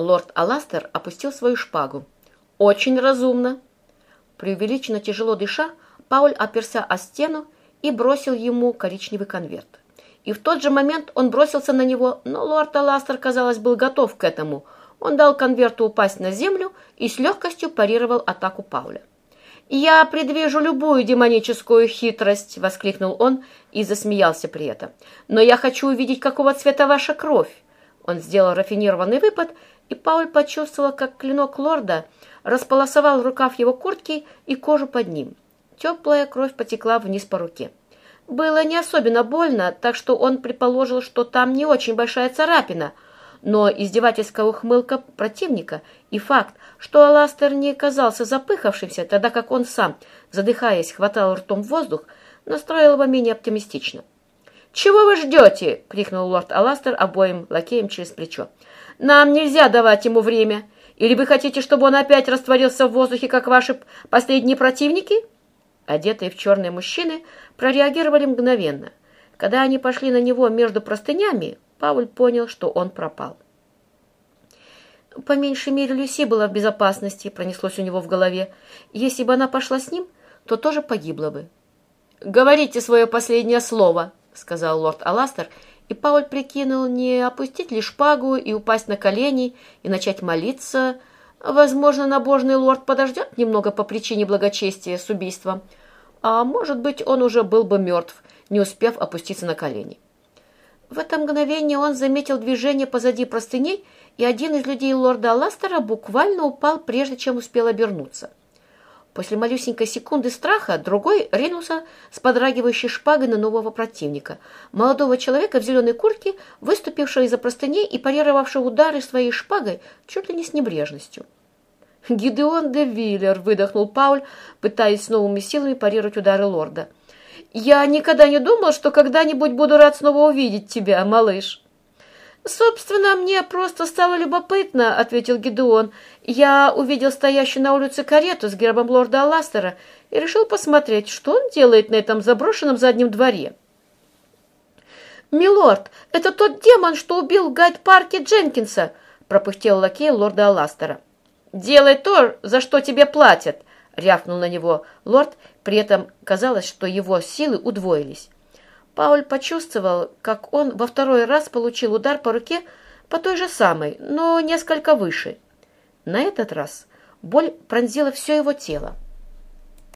Лорд Аластер опустил свою шпагу. «Очень разумно!» Преувеличенно тяжело дыша, Пауль оперся о стену и бросил ему коричневый конверт. И в тот же момент он бросился на него, но лорд Аластер, казалось, был готов к этому. Он дал конверту упасть на землю и с легкостью парировал атаку Пауля. «Я предвижу любую демоническую хитрость!» — воскликнул он и засмеялся при этом. «Но я хочу увидеть, какого цвета ваша кровь!» Он сделал рафинированный выпад, и Пауль почувствовал, как клинок лорда располосовал рукав его куртки и кожу под ним. Теплая кровь потекла вниз по руке. Было не особенно больно, так что он предположил, что там не очень большая царапина, но издевательская ухмылка противника и факт, что Аластер не казался запыхавшимся, тогда как он сам, задыхаясь, хватал ртом воздух, настроил его менее оптимистично. «Чего вы ждете?» — крикнул лорд Аластер обоим лакеем через плечо. «Нам нельзя давать ему время. Или вы хотите, чтобы он опять растворился в воздухе, как ваши последние противники?» Одетые в черные мужчины прореагировали мгновенно. Когда они пошли на него между простынями, Пауль понял, что он пропал. По меньшей мере, Люси была в безопасности, пронеслось у него в голове. Если бы она пошла с ним, то тоже погибла бы. «Говорите свое последнее слово», — сказал лорд Аластер, и Пауль прикинул, не опустить ли шпагу и упасть на колени и начать молиться. Возможно, набожный лорд подождет немного по причине благочестия с убийством, а может быть, он уже был бы мертв, не успев опуститься на колени. В это мгновение он заметил движение позади простыней, и один из людей лорда Аластера буквально упал, прежде чем успел обернуться. После малюсенькой секунды страха другой ринулся с подрагивающей шпагой на нового противника, молодого человека в зеленой куртке, выступившего из-за простыней и парировавшего удары своей шпагой чуть ли не с небрежностью. «Гидеон де Виллер!» — выдохнул Пауль, пытаясь с новыми силами парировать удары лорда. «Я никогда не думал, что когда-нибудь буду рад снова увидеть тебя, малыш!» «Собственно, мне просто стало любопытно», — ответил Гидеон. «Я увидел стоящую на улице карету с гербом лорда Аластера и решил посмотреть, что он делает на этом заброшенном заднем дворе». «Милорд, это тот демон, что убил в гайд-парке Дженкинса», — пропыхтел лакей лорда Аластера. «Делай то, за что тебе платят!» — рявкнул на него лорд, при этом казалось, что его силы удвоились. Пауль почувствовал, как он во второй раз получил удар по руке по той же самой, но несколько выше. На этот раз боль пронзила все его тело.